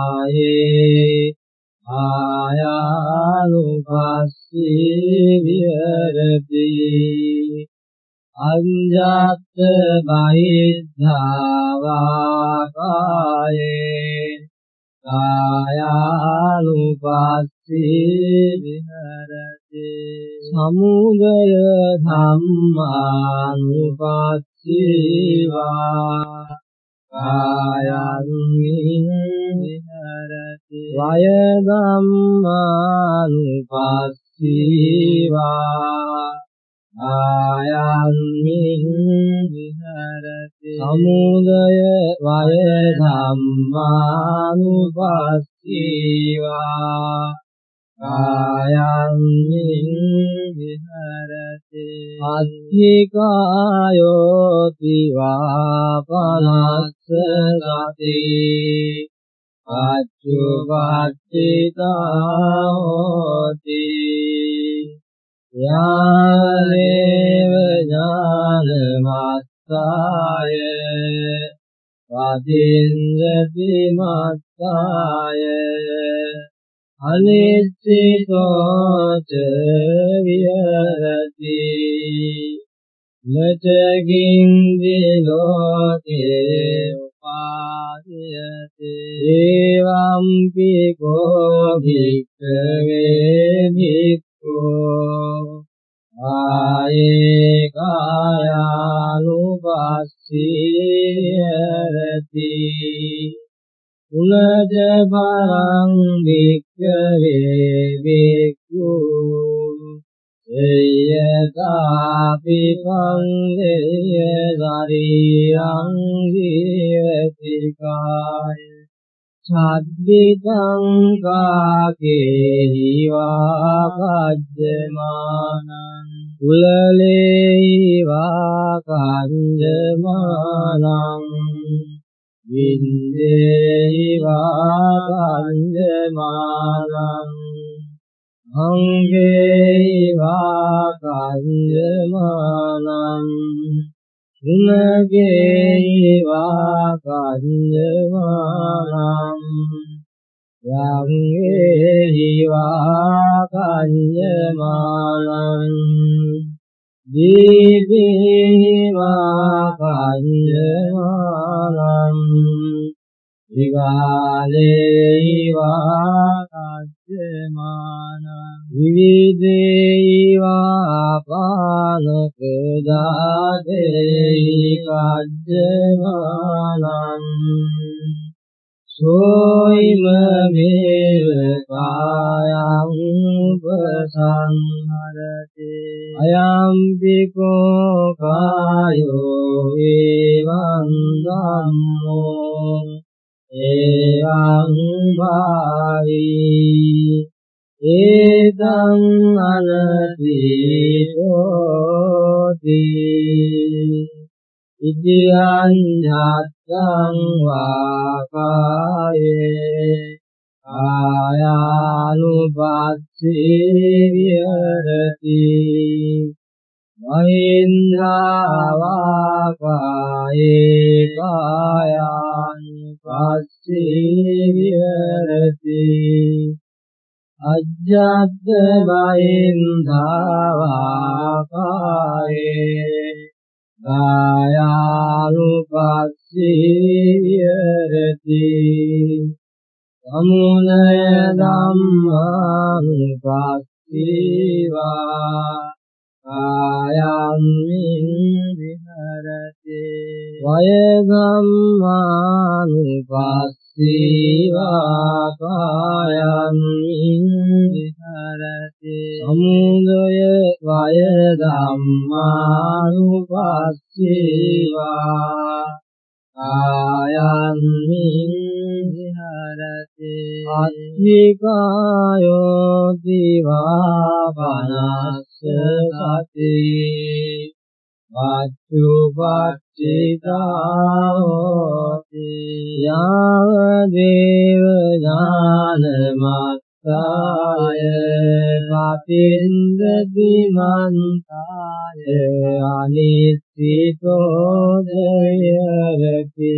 වහින්නාවාකායේ ආයානුපස්සී විහෙරති අඤ්ඤත් බහිද්ධාවාකායේ කායානුපස්සී විහෙරති සමුදය ධම්මානුපස්සීවා කායං විහෙරති වය ධම්මානුපස්සීවා ආයන් විහෙරති සමුදය වය ධම්මානුපස්සීවා කායං විහෙරති අත්ථිකායෝ තිවාපනස්ස ගති අච්චුපට්ඨිතා හෝති යාලේව ඥානමත්තාය වදින්දති මත්තාය අනිච්චිතෝ ච විහෙරති. නචකින් දිලෝකේ උපාදීයති. එවං පිකෝ භික්ඛවේ භික්ඛෝ. ආයේ කායානුපස්සීයති උනජ පරං වික්ඛවේ වික්ඛු එයතාපි පංගේය ශරීරං ජීවති කාය සද්දිතං කාකේහි වාපජ්ජමානං කුලලේහි වාකංජමානං වින්දේහි වාකංජමානං අංගේහි වාකංජමානං ගුණගේහි වාකංජමානං යංගේහි වාකංජමානං දීපේහි වාකංජමානං විගාලේහි වාකංජමානං සෝයිම මේව කායං උපසංහරති අයම්පිකෝ කායෝ එවං ධම්මෝ එවං භාවී. ඒතං අනතිතෝති ඉදියං ඥාත්තං වාකායේ ආයානුපස්සී විහෙරති මහින්දාවාකායේ කායානුපස්සී විහෙරති අජ්ජත් බහින්දාවාකායේ කායානුපස්සී විහෙරති සමුනය ධම්මානුපස්සීවා කායං විහෙරති වය ධම්මානුපස්සීවා කායං විහෙරති සමුදය වය ධම්මානුපස්සීවා කායං විහෙරති අත්ථිකායෝ දිවාපනස්ස සති වච්චුපට්ඨිතාෝති යාව දේව ඥානමත්තාය අතින්දති මන්තාය අනිත්‍සිතෝ දයරති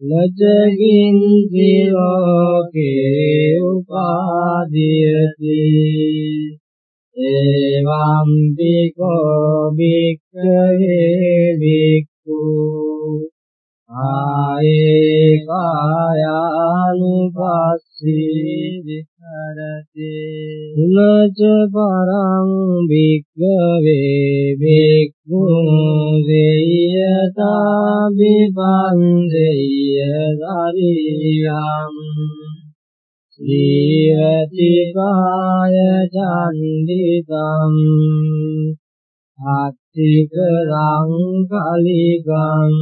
ලජගින් දිලෝකේ උපාදීයති එවං බිකෝ බික්ඛවේ බික්ඛු ආයේ කායානුපස්සී විහෙරති උනච පරං භික්ඛවේ භික්ඛු දේයතා විපංසෙය්‍ය දරියං සීවති කාය චන්දිතං අත්තිකරං කලිකං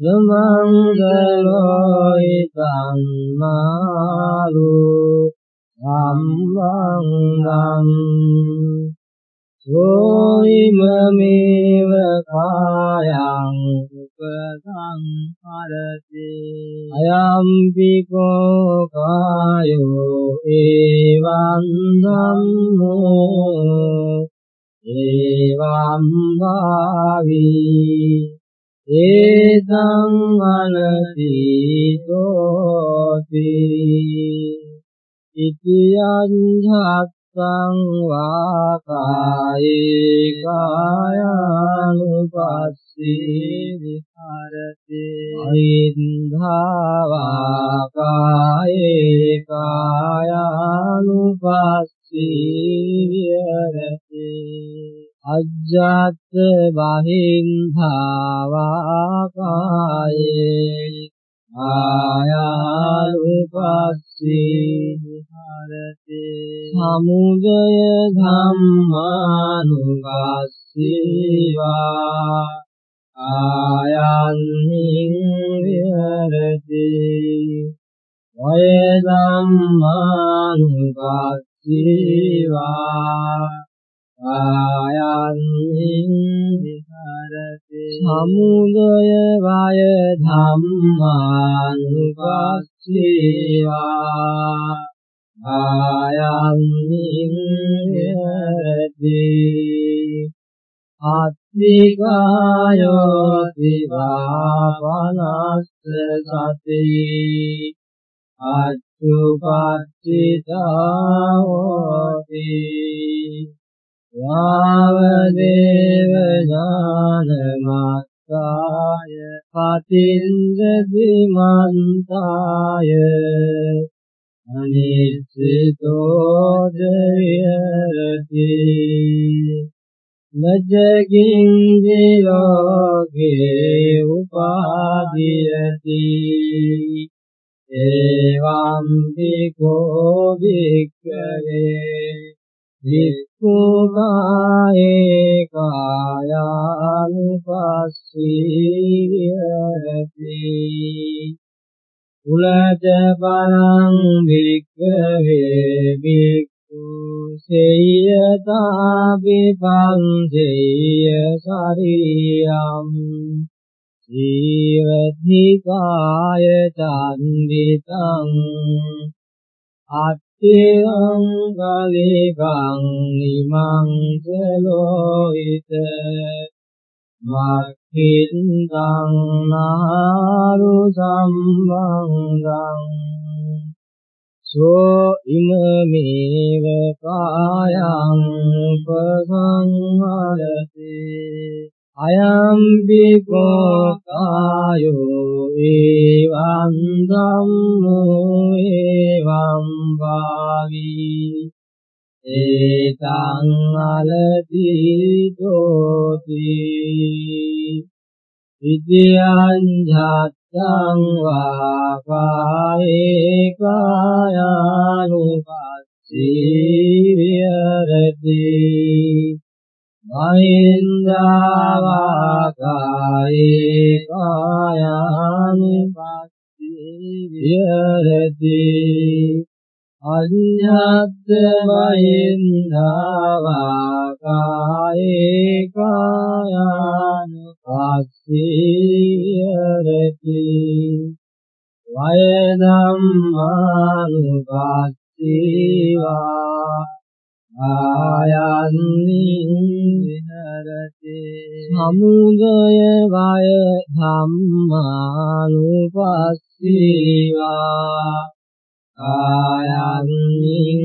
සමංගලෝයිතං මාරු සම්වංගං සෝයිමමේව කායං උපසංහරති අයම්පිකෝ කායෝ එවං ධම්මෝ එවං භාවී। ඒතං අනසීතෝති ඉතියං ධත්තං වාකායේ කායානුපස්සී විහරති. අයින්ධාවා කායේ කායානුපස්සී විහරති. අජ්ජත් බහින්ධාවා කායේ ආයානුපස්සී විහරති. සමුදය ධම්මානුපස්සීවා. ආයන්නින් විහරති. වය ධම්මානුපස්සීවා. ආයන්නින් විහරති සමුදය වය ධම්මානුපස්සීවා. ආයන්නින් විහරති. අත්තිකායෝ දිවාපනස්ස සති අච්චුපට්ඨිතා හෝති වාවදේව ඥානමත්තාය පතින්දති මන්තාය අනිච්චතෝ දයරති නජ්ජකින් දිලෝකේ උපාදීයති එවං විකෝ වික්ඛවේ වික්ඛුකායේ කායානුපස්සී විහෙරති උලජ පරං වික්ඛවේ වික්ඛු සේයතා විපංසෙය්‍ය සරියම් ජීවධිකාය චන්දිතං අත්තිං ගලිකං නිමං සලෝහිත මක්ඛින්තං නාරු සම්බංගං සෝ ඉමමේව කායං උපසංහරති අයම් බිකෝ කායෝ එවං ධම්මෝ එවං භාවී ඒතං අලදීතෝති විද්‍යං ඡත්තං වාකායේ කායානුපස්සී විහෙරති. මහින්දාවාකායේ කායානුපස්සී විහෙරති. අඤ්ඤත් මහින්දාවාකායේ කායානුපස්සී විහෙරති. වය සමුදය වය ධම්මානුපස්සීවා. ආයන්නින්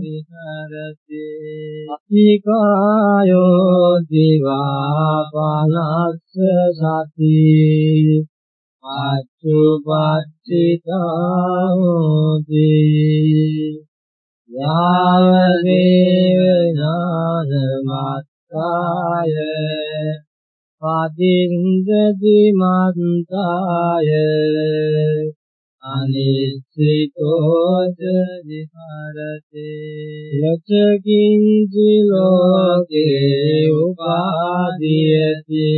විහෙරති අතිකායෝ දිවා පනස්ස සති. අච්චුපච්චිතාෝති යාවදේව ඥානමත්තාය පදින්දති මත්තාය අනිස්සිතෝච විහරතේ. යචකින්චි ලෝකේ උපාදීයති.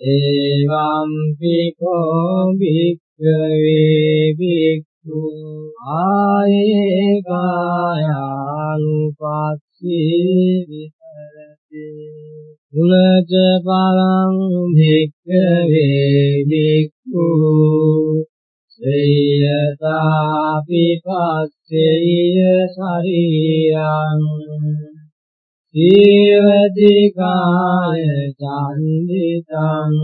එවං පිකෝ භික්ඛවේ භික්ඛු ආයේ කායානුපස්සී විහෙරති උලච පරං භික්ඛවේ භික්ඛු සේයතාපි පස්සෙය ශරීරං සීවති කාය චන්දිතං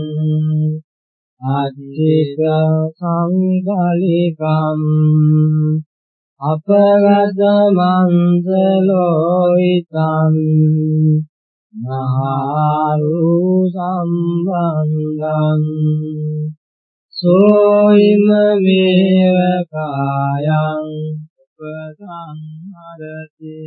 අච්චික සංකලිකම් අපගත මන්දලෝයිතං මහාරු සම්බන්ධං සෝයිම මේව කායං උපසංහරති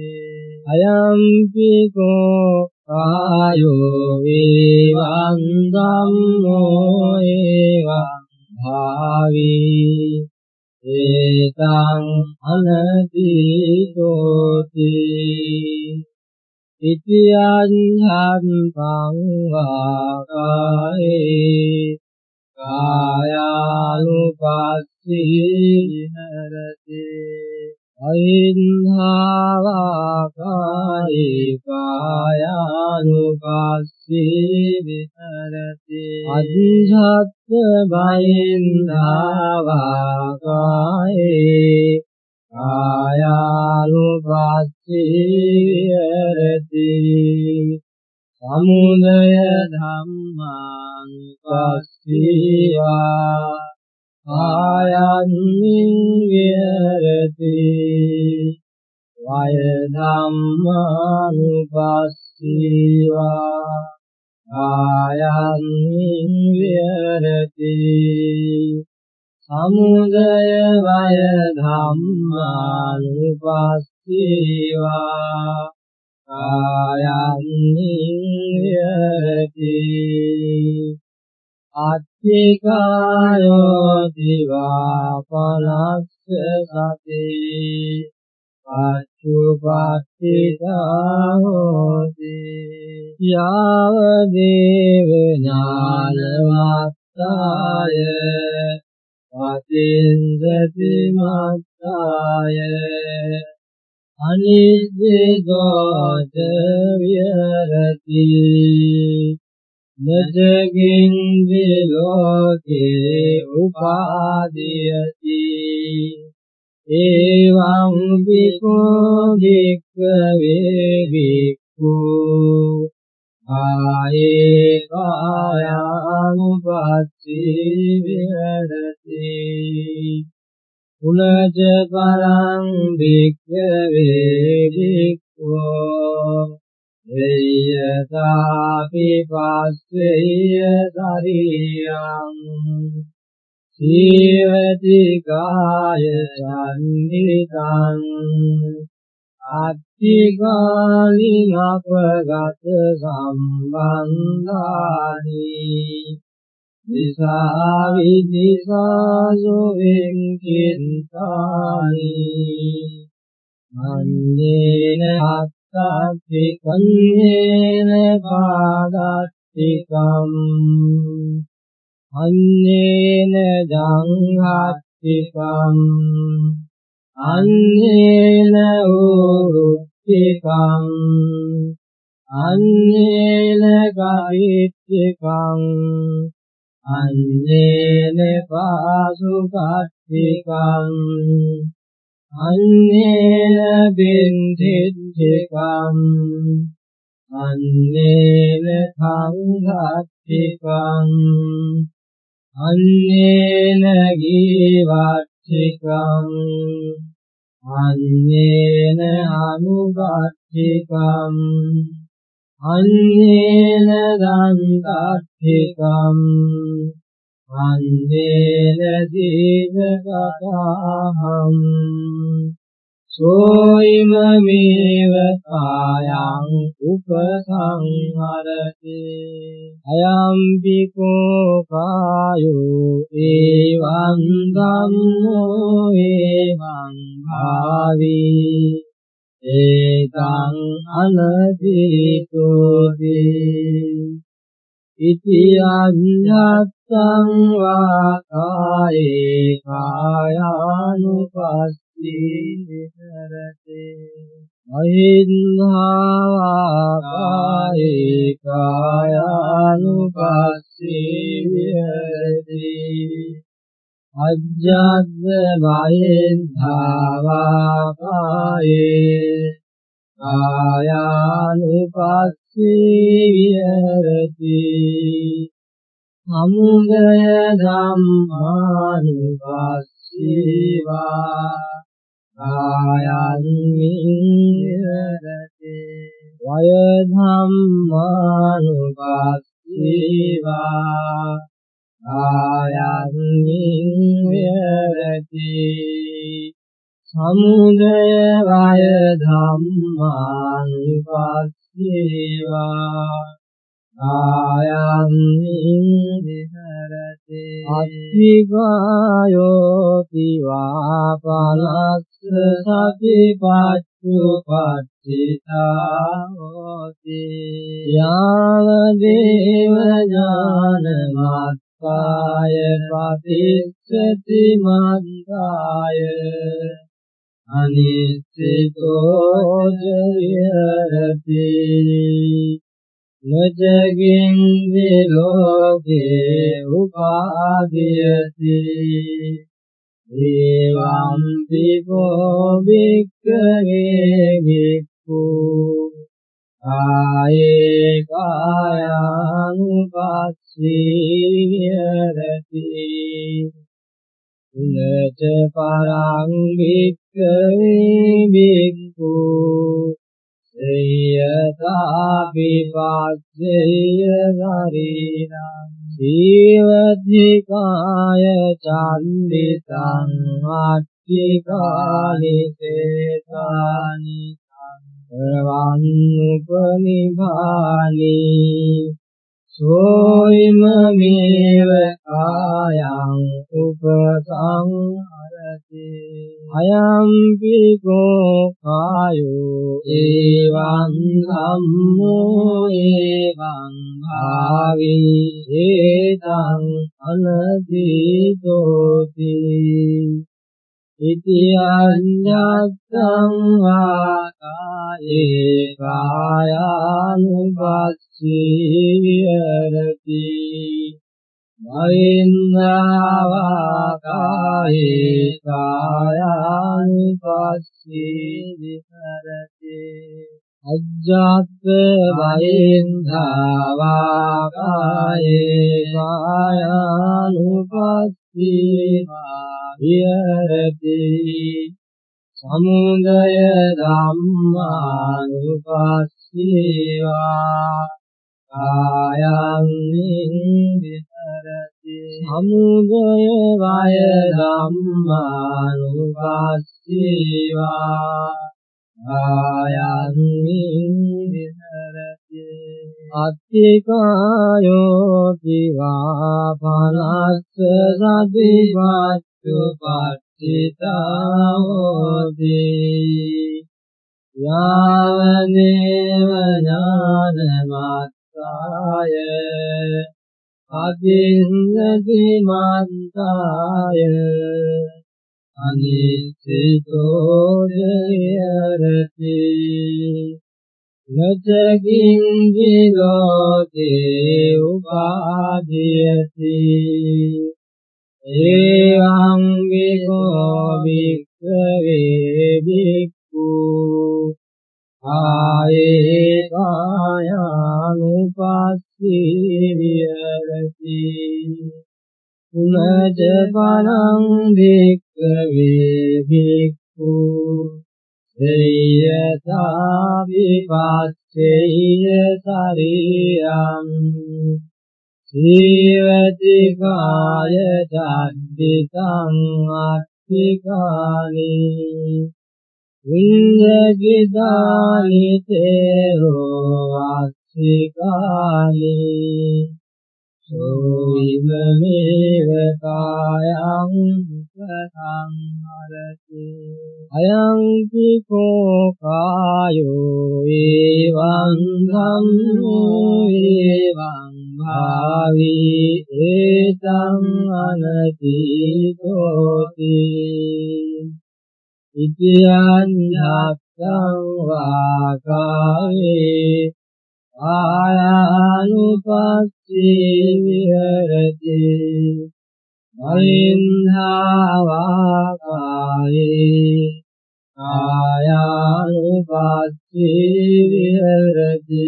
අයම්පි කෝ කායෝ වේවං ධම්මෝ එවං භාවී ඒතං අනතිතෝති ඉතියං හම්පං වාකායේ කායානුපස්සී නරති අයින්හාවාකායේ කායානුපස්සී විහෙරති. අදිසත්ත බයින්හාවාකායේ කායානුපස්සී විහෙරති. සමුදය ධම්මානුපස්සීවා. ආයන්නින් විහෙරති. වය ධම්මානුපස්සීවා. ආයන්නින් විහෙරති. සමුදය වය ධම්මානුපස්සීවා. කායන්නියති අත්තිකායෝ දිවා පලස්ස සති පච්චුපට්ඨිතාහෝති යාව දේව ඥානවත්තාය පතින්දති මත්තාය අනිද්දෝච විහෙරති නජගින් විලෝකේ උපාදීයති. එවං විකෝ වික්ඛවේ වික්ඛු ආයේ කායානුපස්සී විහෙරති. උනජ පරං භික්ඛවේ භික්ඛෝ එයතාපි පස්සෙය ශරීරං සීවති කාය සම්නිතං අත්තිගාලින් අපගත සම්බන්ධානි දිසා විදිසාසු වෙන්කින්තානි මන්නේන අත්තත්ති කන්නේන පාදත්තිකම් අන්නේන ජංහත්තිකම් අන්නේන උරුත්තිකම් අන්නේන කරිත්තිකම් අන්නේන පාසුකත්තිකං අන්නේන බින්දිච්චකම් අන්නේන සංඝාත්තිකං අන්නේන ගීවච්චිකං අන්නේන අනුගච්චිකං අන්නේන දන්තච්චිකං අන්නේන දීඝගතහං සෝයිමමේව කායං උපසංහරති අයම්පිකෝ කායෝ එවං ධම්මෝ එවං භාවී. ඒකං අනදීතෝති ඉති අඤ්ඤත්තං වා කායේ කායානුපස්ස විහෙරති. අහින්හාකායේ කායානුපස්සී විහෙරති. අජ්ජද්ද වයෙන්ධාවාකායේ කායානුපස්සී විහෙරති සමුදය ධම්මානුපස්සීවා ආයන්නිරති වය ධම්මානුපස්සීවා ආයන්නිරති සමුදය වය ධම්මානුපස්සීවා ආයන්නින් විහෙරති. අත්තිකායෝ තිවා පලස්ස සතිපච්චු පච්චිතා හෝති යාව දේව ඥානමත්කාය පතිස්සති මන්තාය අනිස්සිතෝ ජයරති නජගින් විලෝකේ උපාදීයති ඒවම් පිකෝ වික්ඛවේ වික්ඛු ආයේ කායං විරති නච පරං වික්ඛවේ වික්ඛු සේයතාපි පස්සේය ගරීණං සීවද්ධිකාය චන්දිතං අට්ඨිකාලිසේතානි සංවං උපනිභානී සෝයිමමේව කායං උපසංහරති අයම්පි කෝ කායෝ එවං ධම්මෝ එවං භාවී। ඒතං අනදීතෝති ඉති අඤ්ඤත්තං වාකායේ කායානුපස්සී විහෙරති। මයින්නාවාකායේ කායානුපස්සී විහෙරති අජ්ජත් වයින්දාවාකායේ කායානුපස්සී විහෙරති සමුදය ධම්මානුපස්සීවා කායං විහෙරති සමුදය වය ධම්මානුපස්සීවා කායං විහෙරති අත්තිකායෝ තිවා පනස්ස සතිපත් සුපට්ඨිතාවෝති යාවදේව ඥානමත්තාය අදින්දති මන්තාය අනිසිතෝ ජයරති නචකින් ජීලෝකේ උපාදීයති. එවං විකෝ භික්ඛවේ භික්ඛු ආයේ කායානුපස්සී විහෙරති උනජ පරං භික්ඛවේ භික්ඛු। සේයතා විපස්සේය සරියං। සීවති කාය චද්දිතං අත්තිකානි විඤ්ඤාගිදානි තේරෝ අත්තිකානි සෝයිමමේව කායං උපසංහරති අයං කිකෝ කායෝ එවං ධම්මෝ එවං භාවි. ඒතං අනතිතෝති ඉතියං ඤත්තං වාකාවේ ආයානුපස්සී විහෙරති මලින්ධාවාකායේ ආයානුපස්සී විහෙරති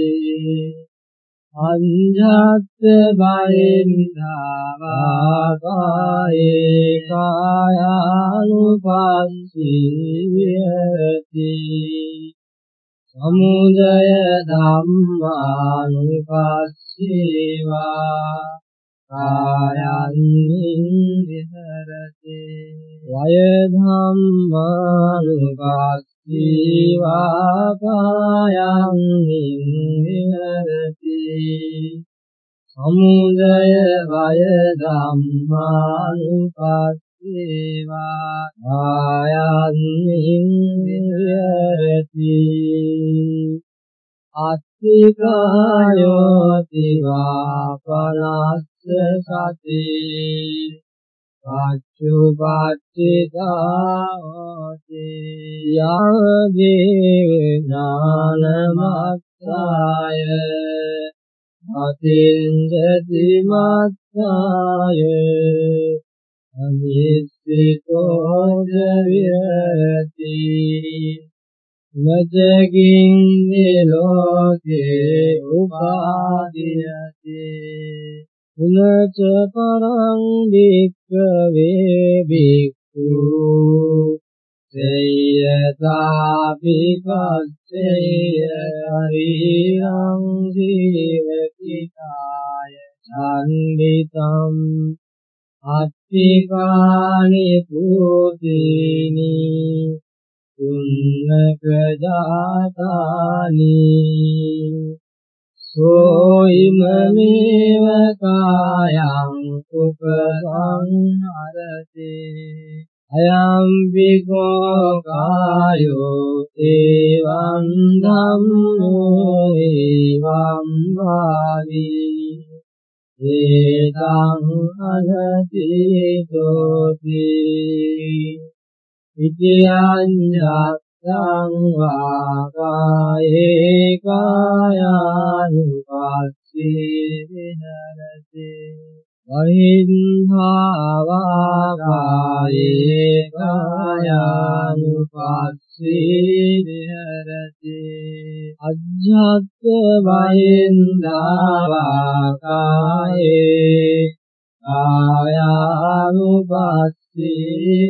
අඤ්ඤත් බයින්ධාවාකායේ කායානුපස්සී විහෙරති සමුදය ධම්මානුපස්සීවා. කායං විහෙරති. වය ධම්මානුපස්සීවා කායං විහෙරති සමුදය වය ධම්මානුපස්සීවා සේවා ආයන්නින් විහෙරති අත්තිකායෝ තිවා පනස්ස සති පච්චුපට්ඨිතාවති යදේ ඥානමත්තාය අතින්ජති මත්තාය අනිස්සිතෝ ජවියති නජගින් නිලෝකේ උපාදීයති උනච පරං භික්ඛවේ භික්ඛු සේයතාපි පස්සේය හරියං ජීවති කාය ඡන්දිතම් අත්තිකානි පුතේනි උන්නක ජාතානි සෝයිමමේව කායං උපසංහරති අයම් විකෝ කායෝ එවං ධම්මෝ එවං වාදී। ඒතං අනතිතෝති ඉතියඤ්ඤත්තං වාකායේ කායානුපස්සී විහෙරති වහින්හාවාකායේ කායානුපස්සී විහෙරති අජ්ජත් වහින්දාවාකායේ කායානුපස්සී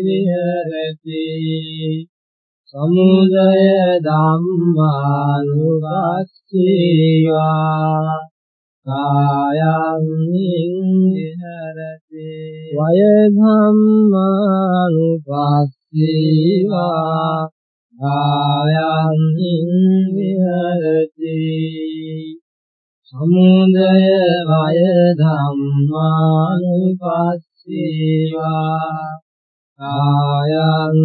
විහෙරති සමුදය ධම්මානුපස්සීවා කායං විහෙරති වය ධම්මානුපස්සීවා කායං විහෙරති සමුදය වය ධම්මානුපස්සීවා කායං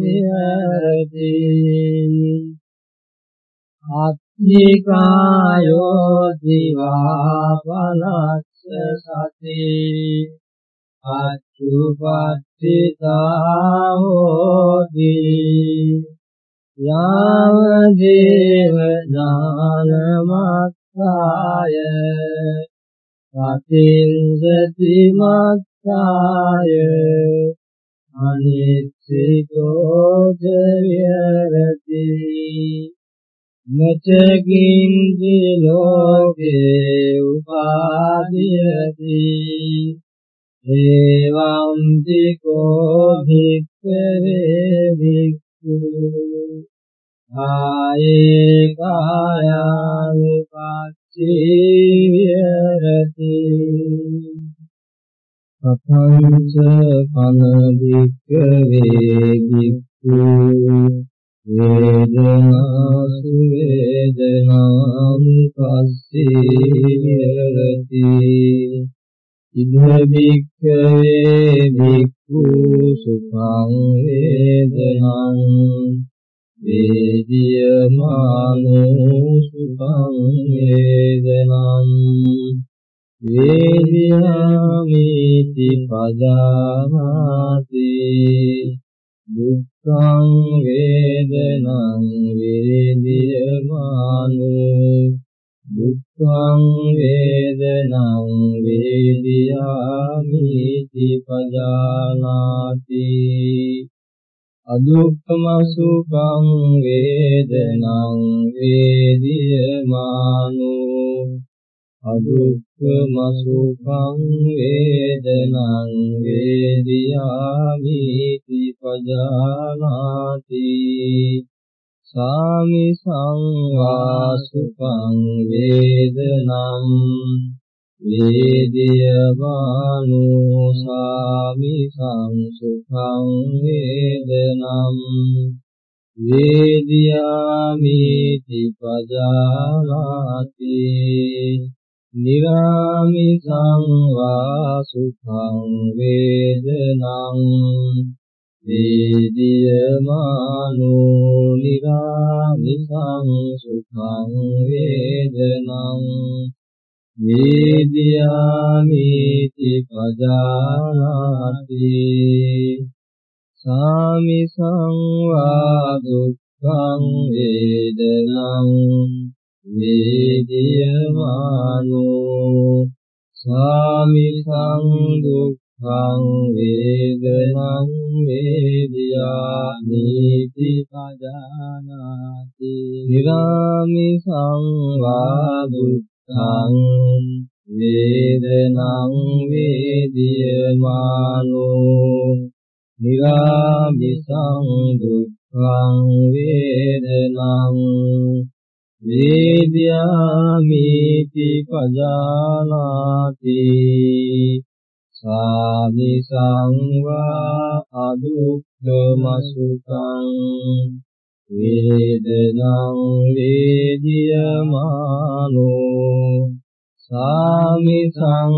විහෙරති අත්ථිකායෝ දිවා පනස්ස සති අච්චුපට්ඨිතා හෝති යාව දේව ඥානමත්තාය සතින්සති මත්තාය අනිත්‍යෝ විහෙරති නචකින්චි ලෝකේ උපාදීයති. එවං දිකෝ භික්ඛවේ භික්ඛු. ආයේ කායනුපස්සී විහෙරති සතංච පන භික්ඛවේ භික්ඛු වේදනාසු වේදනානුපස්සීයති. ඉද භික්ඛවේ භික්ඛු සුඛං වේදනං වේදියමානෝ සුඛං වේදනං වේදියාමිති පජානාති දුක්ඛං වේදනං වේදියමානෝ. දුක්ඛං වේදනං වේදියාමිති පජානාති අදුක්ඛම සුඛං වේදනං වේදියමානෝ. අදුක්ඛම සුඛං වේදනං වේදියාමි පජානාති සාමි සංවා සුඛං වේදනං වේදියමානෝ සාමි සංසුඛං වේදනං වේදියාමි පජානාති නිරාමිසං වා සුඛං වේදනං වේදියමානෝ නිරාමිසං සුඛං වේදනං වේදියාමිති පජානාති සාමිසං වා දුක්ඛං වේදනං වේදියමානෝ සාමිසං දුක්ඛං වේදනං වේදියාමිති පජානාති නිරාමිසං වා දුක්ඛං වේදනං වේදියමානෝ නිරාමිසං දුක්ඛං වේදනං වේද්‍යාමිති පජානාති සාමි සංවා අදුක්ඛම සුඛං වේදනං වේදියමානෝ සාමි සං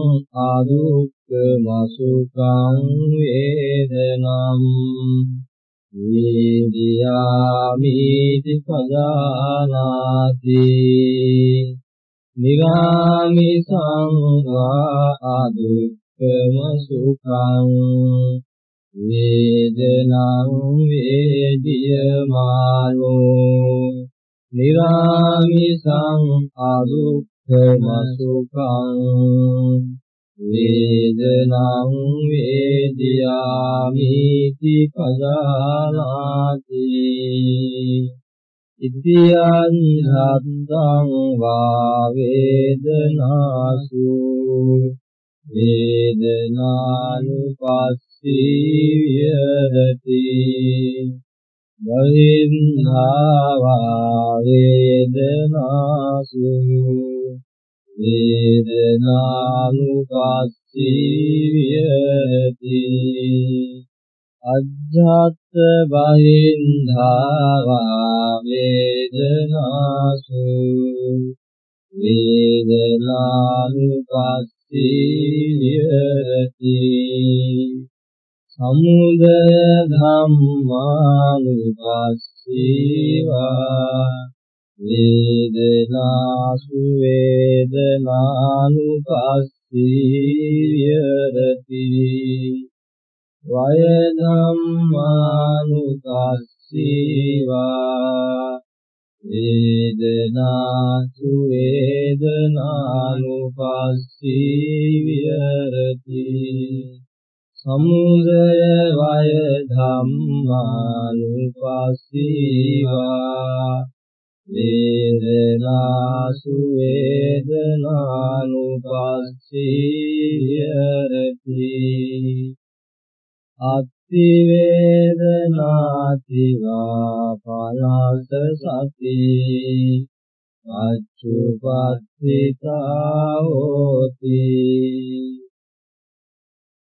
අදුක්ඛම සුඛං වේදනං වේදියාමිති පජානාති නිරාමිසං වා අදුක්ඛම සුඛං. වේදනං වේදියමානෝ. නිරාමිසං අදුක්ඛම සුඛං. වේදනං වේදියාමිති පජානාති ඉතියං ධම්මං වා වේදනාසු. වේදනානුපස්සී විහෙරති බහින්ධාවා වේදනාසු. වේදනානුපස්සී විහෙති අජ්ජත් බහින්ධාවා වේදනාසු වේදනානුපස්සී විහෙති සමුදය ධම්මානුපස්සීවා වේදනාසු වේදනානුපස්සීයරති. වය ධම්මානුපස්සීවා වේදනාසු වේදනානුපස්සීයරති සමුදය වය ධම්මානුපස්සීවා වේදනාසු වේදනානුපස්සීයති අත්ති වේදනාති වා පනස සති. අච්චුපත්තිතා හෝති.